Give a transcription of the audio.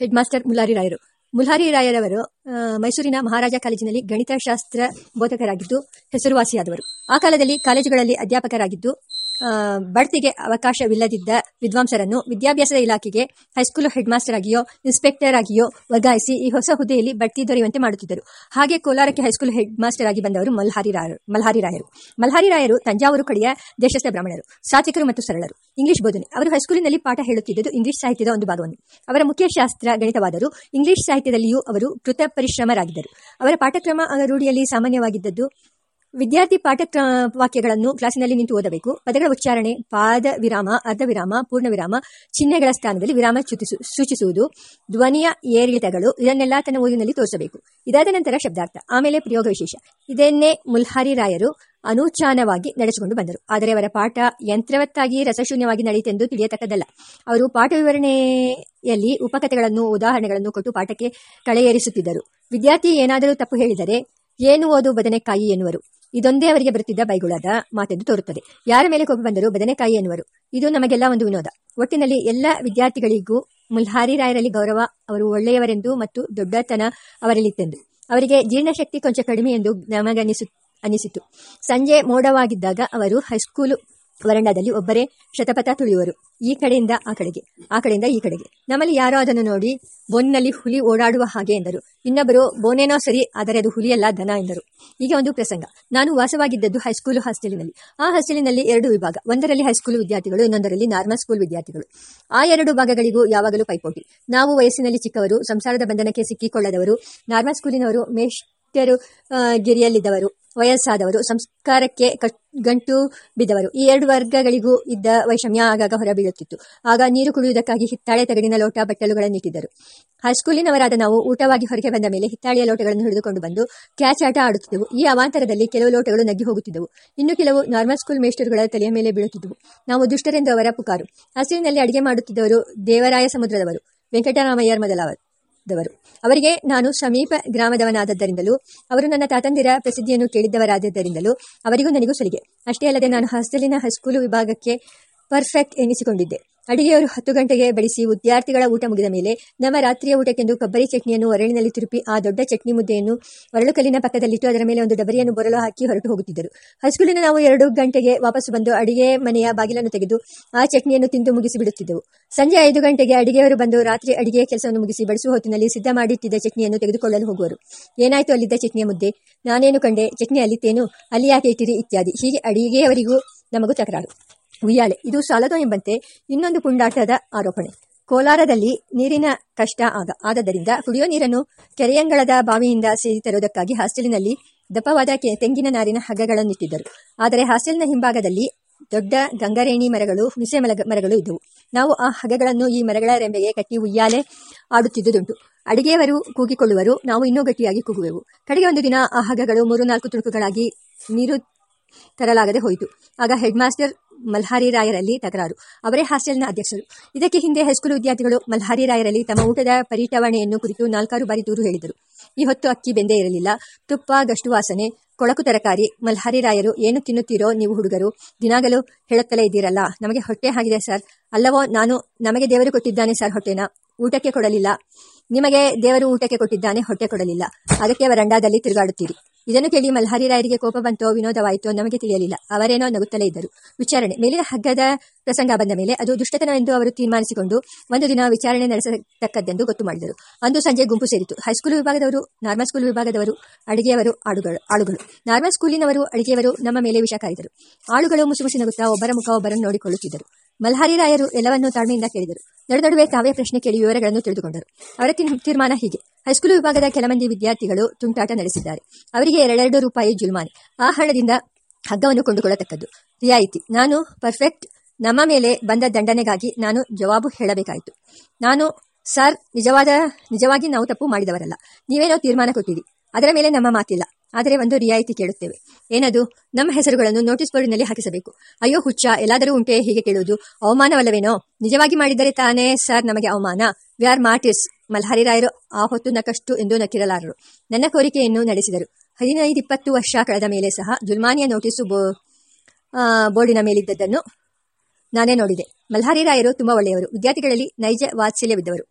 Head master ಮುಲಾರಿ ರಾಯರು. ಮುಲಾರಿ ರಾಯರವರು ಮೈಸೂರಿನ ಮಹಾರಾಜ ಕಾಲೇಜಿನಲ್ಲಿ ಗಣಿತಶಾಸ್ತ್ರ ಬೋಧಕರಾಗಿದ್ದು, ಹೆಸರುವಾಸಿಯಾದವರು. ಆ ಕಾಲದಲ್ಲಿ ಕಾಲೇಜುಗಳಲ್ಲಿ ಅಧ್ಯಾಪಕರಾಗಿದ್ದು ಬಡ್ತಿಗೆ ಅವಕಾಶವಿಲ್ಲದಿದ್ದ ವಿದ್ವಾಂಸರನ್ನು ವಿದ್ಯಾಭ್ಯಾಸದ ಇಲಾಖೆಗೆ ಹೈಸ್ಕೂಲ್ ಹೆಡ್ ಮಾಸ್ಟರ್ ಆಗಿಯೋ ಇನ್ಸ್ಪೆಕ್ಟರ್ ಆಗಿಯೋ ವರ್ಗಾಯಿಸಿ ಈ ಹೊಸ ಹುದ್ದೆಯಲ್ಲಿ ಬಡ್ತಿ ದೊರೆಯುವಂತೆ ಮಾಡುತ್ತಿದ್ದರು. ಹಾಗೆ ಕೋಲಾರಕ್ಕೆ ಹೈಸ್ಕೂಲ್ ಹೆಡ್ ಮಾಸ್ಟರ್ ಆಗಿ ಬಂದವರು ಮಲ್ಹಾರಿ ಮಲ್ಹಾರಿ ರಾಯರು. ಮಲ್ಹಾರಿ ರಾಯರು ತಂಜಾವೂರು ಕಡೆಯ ದೇಶಸ್ಥ ಬ್ರಾಹ್ಮಣರು, ಸಾತ್ವಿಕರು ಮತ್ತು ಸರಳರು. ಇಂಗ್ಲಿಷ್ ಬೋಧನೆ. ಅವರು ಹೈಸ್ಕೂಲಿನಲ್ಲಿ ಪಾಠ ಹೇಳುತ್ತಿದ್ದುದು ಇಂಗ್ಲಿಷ್ ಸಾಹಿತ್ಯದ ಒಂದು ಭಾಗವನ್ನು. ಅವರ ಮುಖ್ಯ ಶಾಸ್ತ್ರ ಗಣಿತವಾದರೂ ಇಂಗ್ಲಿಷ್ ಸಾಹಿತ್ಯದಲ್ಲಿಯೂ ಅವರು ಕೃತ ಪರಿಶ್ರಮರಾಗಿದ್ದರು ಅವರ ಪಾಠಕ್ರಮ ರೂಢಿಯಲ್ಲಿ ಸಾಮಾನ್ಯವಾಗಿದ್ದದ್ದು ವಿದ್ಯಾರ್ಥಿ ಪಾಠ ವಾಕ್ಯಗಳನ್ನು ಕ್ಲಾಸಿನಲ್ಲಿ ನಿಂತು ಓದಬೇಕು. ಪದಗಳ ಉಚ್ಚಾರಣೆ ಪಾದ ವಿರಾಮ, ಅರ್ಧ ವಿರಾಮ, ಪೂರ್ಣ ವಿರಾಮ, ಚಿಹ್ನೆಗಳ ಸ್ಥಾನದಲ್ಲಿ ವಿರಾಮ ಸೂಚಿಸು ಸೂಚಿಸುವುದು, ಧ್ವನಿಯ ಏರಿಳಿತಗಳು, ಇದನ್ನೆಲ್ಲ ತನ್ನ ಓದಿನಲ್ಲಿ ತೋರಿಸಬೇಕು. ಇದಾದ ನಂತರ ಶಬ್ದಾರ್ಥ, ಆಮೇಲೆ ಪ್ರಯೋಗ ವಿಶೇಷ. ಇದನ್ನೇ ಮುಲ್ಹಾರಿ ರಾಯರು ಅನೂಚಾನವಾಗಿ ನಡೆಸಿಕೊಂಡು ಬಂದರು. ಆದರೆ ಅವರ ಪಾಠ ಯಂತ್ರವತ್ತಾಗಿ ರಸಶೂನ್ಯವಾಗಿ ನಡೆಯಿತೆಂದು ತಿಳಿಯತಕ್ಕದ್ದಲ್ಲ. ಅವರು ಪಾಠ ವಿವರಣೆಯಲ್ಲಿ ಉಪಕಥೆಗಳನ್ನು, ಉದಾಹರಣೆಗಳನ್ನು ಕೊಟ್ಟು ಪಾಠಕ್ಕೆ ಕಳೆಯೇರಿಸುತ್ತಿದ್ದರು. ವಿದ್ಯಾರ್ಥಿ ಏನಾದರೂ ತಪ್ಪು ಹೇಳಿದರೆ, ಏನು ಓದು ಬದನೆಕಾಯಿ ಎನ್ನುವರು. ಇದೊಂದೇ ಅವರಿಗೆ ಬರುತ್ತಿದ್ದ ಬೈಗುಳದ ಮಾತೆಂದು ತೋರುತ್ತದೆ. ಯಾರ ಮೇಲೆ ಕೋಪ ಬಂದರೂ ಬದನೆಕಾಯಿ ಎನ್ನುವರು. ಇದು ನಮಗೆಲ್ಲ ಒಂದು ವಿನೋದ. ಒಟ್ಟಿನಲ್ಲಿ ಎಲ್ಲ ವಿದ್ಯಾರ್ಥಿಗಳಿಗೂ ಮುಲ್ಹಾರಿ ರಾಯರಲ್ಲಿ ಗೌರವ, ಅವರು ಒಳ್ಳೆಯವರೆಂದು ಮತ್ತು ದೊಡ್ಡತನ ಅವರಲ್ಲಿತ್ತೆಂದು. ಅವರಿಗೆ ಜೀರ್ಣಶಕ್ತಿ ಕೊಂಚ ಕಡಿಮೆ ಎಂದು ನಮಗನಿಸು, ಅನಿಸಿತು. ಸಂಜೆ ಮೋಡವಾಗಿದ್ದಾಗ ಅವರು ಹೈಸ್ಕೂಲು ವರಂಡಾದಲ್ಲಿ ಒಬ್ಬರೇ ಶತಪಥ ತುಳಿಯುವರು. ಈ ಕಡೆಯಿಂದ ಆ ಕಡೆಗೆ, ಆ ಕಡೆಯಿಂದ ಈ ಕಡೆಗೆ. ನಮ್ಮಲ್ಲಿ ಯಾರೋ ಅದನ್ನು ನೋಡಿ ಬೋನ್ನಲ್ಲಿ ಹುಲಿ ಓಡಾಡುವ ಹಾಗೆ ಎಂದರು. ಇನ್ನೊಬ್ಬರು, ಬೋನೇನೋ ಸರಿ, ಆದರೆ ಅದು ಹುಲಿಯಲ್ಲ, ದನ ಎಂದರು. ಈಗ ಒಂದು ಪ್ರಸಂಗ. ನಾನು ವಾಸವಾಗಿದ್ದದ್ದು ಹೈಸ್ಕೂಲು ಹಾಸ್ಟೆಲಿನಲ್ಲಿ. ಆ ಹಾಸ್ಟೆಲಿನಲ್ಲಿ ಎರಡು ವಿಭಾಗ. ಒಂದರಲ್ಲಿ ಹೈಸ್ಕೂಲ್ ವಿದ್ಯಾರ್ಥಿಗಳು, ಇನ್ನೊಂದರಲ್ಲಿ ನಾರ್ಮಲ್ ಸ್ಕೂಲ್ ವಿದ್ಯಾರ್ಥಿಗಳು. ಆ ಎರಡು ಭಾಗಗಳಿಗೂ ಯಾವಾಗಲೂ ಪೈಪೋಟಿ. ನಾವು ವಯಸ್ಸಿನಲ್ಲಿ ಚಿಕ್ಕವರು, ಸಂಸಾರದ ಬಂಧನಕ್ಕೆ ಸಿಕ್ಕಿಕೊಳ್ಳದವರು, ನಾರ್ಮಲ್ ಸ್ಕೂಲಿನವರು ಮೇಷ್ಟರು ಗಿರಿಯಲ್ಲಿದ್ದವರು. ವಯಸ್ಸಾದವರು, ಸಂಸ್ಕಾರಕ್ಕೆ ಗಂಟು ಬಿದ್ದವರು. ಈ ಎರಡು ವರ್ಗಗಳಿಗೂ ಇದ್ದ ವೈಷಮ್ಯ ಆಗಾಗ ಹೊರಬೀಳುತ್ತಿತ್ತು. ಆಗ ನೀರು ಕುಡಿಯುವುದಕ್ಕಾಗಿ ಹಿತ್ತಾಳೆ ತಗಡಿನ ಲೋಟ ಬಟ್ಟಲುಗಳನ್ನಿಟ್ಟಿದ್ದರು. ಹೈಸ್ಕೂಲಿನವರಾದ ನಾವು ಊಟವಾಗಿ ಹೊರಗೆ ಬಂದ ಮೇಲೆ ಹಿತ್ತಾಳೆಯ ಲೋಟಗಳನ್ನು ಹಿಡಿದುಕೊಂಡು ಬಂದು ಕ್ಯಾಚ್ ಆಟ ಆಡುತ್ತಿದ್ದೆವು. ಈ ಅವಾಂತರದಲ್ಲಿ ಕೆಲವು ಲೋಟಗಳು ನಗ್ಗಿ ಹೋಗುತ್ತಿದ್ದವು. ಇನ್ನು ಕೆಲವು ನಾರ್ಮಲ್ ಸ್ಕೂಲ್ ಮೇಸ್ಟರ್ಗಳ ತಲೆಯ ಮೇಲೆ ಬೀಳುತ್ತಿದ್ದವು. ನಾವು ದುಷ್ಟರೆಂದು ಅವರ ಪುಕಾರು. ಹಸಿರಿನಲ್ಲಿ ಅಡಿಗೆ ಮಾಡುತ್ತಿದ್ದವರು ದೇವರಾಯ ಸಮುದ್ರದವರು. ವೆಂಕಟರಾಮಯ್ಯರ್ ಮೊದಲಾವರು. ದವರು ಅವರಿಗೆ ನಾನು ಸಮೀಪ ಗ್ರಾಮದವನಾದದ್ದರಿಂದಲೂ, ಅವರು ನನ್ನ ತಾತಂದಿರ ಪ್ರಸಿದ್ಧಿಯನ್ನು ಕೇಳಿದ್ದವರಾದದ್ದರಿಂದಲೂ, ಅವರಿಗೂ ನನಗೂ ಸಲಿಗೆ. ಅಷ್ಟೇ ಅಲ್ಲದೆ ನಾನು ಹಾಸ್ಟೆಲಿನ ಹೈಸ್ಕೂಲು ವಿಭಾಗಕ್ಕೆ ಪರ್ಫೆಕ್ಟ್ ಎನಿಸಿಕೊಂಡಿದ್ದೆ. ಅಡಿಗೆಯವರು ಹತ್ತು ಗಂಟೆಗೆ ಬಡಿಸಿ ವಿದ್ಯಾರ್ಥಿಗಳ ಊಟ ಮುಗಿದ ಮೇಲೆ ನಮ್ಮ ರಾತ್ರಿಯ ಊಟಕ್ಕೆಂದು ಕೊಬ್ಬರಿ ಚಟ್ನಿಯನ್ನು ಒರಳಿನಲ್ಲಿ ತಿರುಪಿ ಆ ದೊಡ್ಡ ಚಟ್ನಿ ಮುದ್ದೆಯನ್ನು ಒರಳುಕಲ್ಲಿನ ಪಕ್ಕದಲ್ಲಿಟ್ಟು ಅದರ ಮೇಲೆ ಒಂದು ಡಬರಿಯನ್ನು ಬೊರಲು ಹಾಕಿ ಹೊರಟು ಹೋಗುತ್ತಿದ್ದರು. ಹೈಸ್ಕೂಲಿನ ನಾವು ಎರಡು ಗಂಟೆಗೆ ವಾಪಸ್ ಬಂದು ಅಡಿಗೆ ಮನೆಯ ಬಾಗಿಲನ್ನು ತೆಗೆದು ಆ ಚಟ್ನಿಯನ್ನು ತಿಂದು ಮುಗಿಸಿ ಬಿಡುತ್ತಿದ್ದೆವು. ಸಂಜೆ ಐದು ಗಂಟೆಗೆ ಅಡಿಗೆಯವರು ಬಂದು ರಾತ್ರಿ ಅಡಿಗೆಯ ಕೆಲಸವನ್ನು ಮುಗಿಸಿ ಬಡಿಸುವ ಹೊತ್ತಿನಲ್ಲಿ ಸಿದ್ಧ ಮಾಡಿಟ್ಟಿದ್ದ ಚಟ್ನಿಯನ್ನು ತೆಗೆದುಕೊಳ್ಳಲು ಹೋಗುವರು. ಏನಾಯ್ತು ಅಲ್ಲಿದ್ದ ಚಟ್ನಿಯ ಮುದ್ದೆ? ನಾನೇನು ಕಂಡೆ? ಚಟ್ನಿ ಅಲ್ಲಿತ್ತೇನು? ಅಲ್ಲಿ ಯಾಕೆ ಇಟ್ಟಿರಿ? ಇತ್ಯಾದಿ. ಹೀಗೆ ಅಡಿಗೆಯವರಿಗೂ ನಮಗೂ ತಕರಾರು. ಉಯ್ಯಾಲೆ ಇದು ಸಾಲದು ಎಂಬಂತೆ ಇನ್ನೊಂದು ಪುಂಡಾಟದ ಆರೋಪಣೆ. ಕೋಲಾರದಲ್ಲಿ ನೀರಿನ ಕಷ್ಟ ಆಗ ಆದ್ದರಿಂದ ಕುಡಿಯೋ ನೀರನ್ನು ಕೆರೆಯಂಗಳದ ಬಾವಿಯಿಂದ ಸೇರಿ ತರುವುದಕ್ಕಾಗಿ ಹಾಸ್ಟೆಲಿನಲ್ಲಿ ದಪ್ಪವಾದ ತೆಂಗಿನ ನಾರಿನ ಹಗ್ಗಗಳನ್ನಿಟ್ಟಿದ್ದರು ಆದರೆ ಹಾಸ್ಟೆಲ್ನ ಹಿಂಭಾಗದಲ್ಲಿ ದೊಡ್ಡ ಗಂಗರೇಣಿ ಮರಗಳು, ಹುಣಸೆ ಮರಗಳು ಇದ್ದವು. ನಾವು ಆ ಹಗ್ಗಗಳನ್ನು ಈ ಮರಗಳ ರೆಂಬೆಗೆ ಕಟ್ಟಿ ಉಯ್ಯಾಲೆ ಆಡುತ್ತಿದ್ದುದುಂಟು. ಅಡಿಗೆಯವರು ಕೂಗಿಕೊಳ್ಳುವರು, ನಾವು ಇನ್ನೂ ಗಟ್ಟಿಯಾಗಿ ಕೂಗುವೆವು. ಕಡೆಗೆ ಒಂದು ದಿನ ಆ ಹಗ್ಗಗಳು ಮೂರು ನಾಲ್ಕು ತುಣುಕುಗಳಾಗಿ ನೀರು ತರಲಾಗದೆ ಹೋಯಿತು. ಆಗ ಹೆಡ್ ಮಾಸ್ಟರ್ ಮಲ್ಹಾರಿ ರಾಯರಲ್ಲಿ ತಕರಾರು. ಅವರೇ ಹಾಸ್ಟೆಲ್ನ ಅಧ್ಯಕ್ಷರು. ಇದಕ್ಕೆ ಹಿಂದೆ ಹೈಸ್ಕೂಲ್ ವಿದ್ಯಾರ್ಥಿಗಳು ಮಲ್ಹಾರಿ ರಾಯರಲ್ಲಿ ತಮ್ಮ ಊಟದ ಪರಿಟವಣೆಯನ್ನು ಕುರಿತು ನಾಲ್ಕಾರು ಬಾರಿ ದೂರು ಹೇಳಿದರು. ಈ ಹೊತ್ತು ಅಕ್ಕಿ ಬೆಂದೇ ಇರಲಿಲ್ಲ. ತುಪ್ಪ, ಗಷ್ಟು ವಾಸನೆ, ಕೊಳಕು ತರಕಾರಿ, ಮಲ್ಹಾರಿ ರಾಯರು ಏನು ತಿನ್ನುತ್ತೀರೋ ನೀವು ಹುಡುಗರು, ದಿನಾಗಲೂ ಹೇಳುತ್ತಲೇ ಇದ್ದೀರಲ್ಲ. ನಮಗೆ ಹೊಟ್ಟೆ ಆಗಿದೆ ಸರ್. ಅಲ್ಲವೋ, ನಾನು ನಮಗೆ ದೇವರು ಕೊಟ್ಟಿದ್ದಾನೆ ಸರ್ ಹೊಟ್ಟೆನ. ಊಟಕ್ಕೆ ಕೊಡಲಿಲ್ಲ. ನಿಮಗೆ ದೇವರು ಊಟಕ್ಕೆ ಕೊಟ್ಟಿದ್ದಾನೆ, ಹೊಟ್ಟೆ ಕೊಡಲಿಲ್ಲ. ಅದಕ್ಕೆ ವರಂಡಾದಲ್ಲಿ ತಿರುಗಾಡುತ್ತೀರಿ. ಇದನ್ನು ಕೇಳಿ ಮಲ್ಹಾರಿ ರಾಯರಿಗೆ ಕೋಪ ಬಂತೋ ವಿನೋದವಾಯಿತೋ ನಮಗೆ ತಿಳಿಯಲಿಲ್ಲ. ಅವರೇನೋ ನಗುತ್ತಲೇ ಇದ್ದರು. ವಿಚಾರಣೆ ಮೇಲಿನ ಹಗ್ಗದ ಪ್ರಸಂಗ ಬಂದ ಮೇಲೆ ಅದು ದುಷ್ಟತನವೆಂದು ಅವರು ತೀರ್ಮಾನಿಸಿಕೊಂಡು ಒಂದು ದಿನ ವಿಚಾರಣೆ ನಡೆಸತಕ್ಕದ್ದೆಂದು ಗೊತ್ತು ಮಾಡಿದರು. ಅಂದು ಸಂಜೆ ಗುಂಪು ಸೇರಿತು ಹೈಸ್ಕೂಲ್ ವಿಭಾಗದವರು ನಾರ್ಮಲ್ ಸ್ಕೂಲ್ ವಿಭಾಗದವರು, ಅಡುಗೆಯವರು, ಆಡುಗಳು, ಆಳುಗಳು. ನಾರ್ಮಲ್ ಸ್ಕೂಲಿನವರು, ಅಡುಗೆಯವರು ನಮ್ಮ ಮೇಲೆ ವಿಷ ಕಾರಿದರು ಆಳುಗಳು ಮುಸುಮುಸಿ ನಗುತ್ತಾ ಒಬ್ಬರ ಮುಖ ಒಬ್ಬರನ್ನು ನೋಡಿಕೊಳ್ಳುತ್ತಿದ್ದರು. ಮಲ್ಹಾರಿ ರಾಯರು ಎಲ್ಲವನ್ನೂ ತಾಳ್ಮೆಯಿಂದ ಕೇಳಿದರು. ನಡು ನಡುವೆ ತಾವೇ ಪ್ರಶ್ನೆ ಕೇಳಿ ವಿವರಗಳನ್ನು ತಿಳಿದುಕೊಂಡರು. ಅವರ ತೀರ್- ತೀರ್ಮಾನ ಹೀಗೆ. ಹೈಸ್ಕೂಲ್ ವಿಭಾಗದ ಕೆಲ ಮಂದಿ ವಿದ್ಯಾರ್ಥಿಗಳು ತುಂಟಾಟ ನಡೆಸಿದ್ದಾರೆ. ಅವರಿಗೆ ಎರಡೆರಡು ರೂಪಾಯಿ ಜುಲ್ಮಾನೆ. ಆ ಹಣದಿಂದ ಹಗ್ಗವನ್ನು ಕೊಂಡುಕೊಳ್ಳತಕ್ಕದ್ದು. ರಿಯಾಯಿತಿ. ನಾನು ಪರ್ಫೆಕ್ಟ್ ನಮ್ಮ ಮೇಲೆ ಬಂದ ದಂಡನೆಗಾಗಿ ನಾನು ಜವಾಬು ಹೇಳಬೇಕಾಯಿತು. ನಾನು, ಸರ್, ನಿಜವಾದ, ನಿಜವಾಗಿ ನಾವು ತಪ್ಪು ಮಾಡಿದವರಲ್ಲ. ನೀವೇನೋ ತೀರ್ಮಾನ ಕೊಟ್ಟಿರಿ. ಅದರ ಮೇಲೆ ನಮ್ಮ ಮಾತಿಲ್ಲ. ಆದರೆ ಒಂದು ರಿಯಾಯಿತಿ ಕೇಳುತ್ತೇವೆ. ಏನದು? ನಮ್ಮ ಹೆಸರುಗಳನ್ನು ನೋಟಿಸ್ ಬೋರ್ಡಿನಲ್ಲಿ ಹಾಕಿಸಬೇಕು. ಅಯ್ಯೋ ಹುಚ್ಚ, ಎಲ್ಲಾದರೂ ಉಂಟೆ ಹೀಗೆ ಕೇಳುವುದು. ಅವಮಾನವಲ್ಲವೇನೋ? ನಿಜವಾಗಿ ಮಾಡಿದರೆ ತಾನೇ ಸರ್ ನಮಗೆ ಅವಮಾನ. We are ಮಾರ್ಟಿಸ್. ಮಲ್ಹಾರಿ ರಾಯರು, ಆ ಹೊತ್ತು ನಕಷ್ಟು ಎಂದು ನಕ್ಕಿರಲಾರರು. ನನ್ನ ಕೋರಿಕೆಯನ್ನು ನಡೆಸಿದರು. ಹದಿನೈದು ಇಪ್ಪತ್ತು ವರ್ಷ ಕಳೆದ ಮೇಲೆ ಸಹ ಜುಲ್ಮಾನಿಯ ನೋಟಿಸು ಬೋರ್ಡಿನ ಮೇಲಿದ್ದದ್ದನ್ನು ನಾನೇ ನೋಡಿದೆ. ಮಲ್ಹಾರಿ ರಾಯರು ತುಂಬಾ ಒಳ್ಳೆಯವರು. ವಿದ್ಯಾರ್ಥಿಗಳಲ್ಲಿ ನೈಜ ವಾತ್ಸಲ್ಯವಿದ್ದವರು.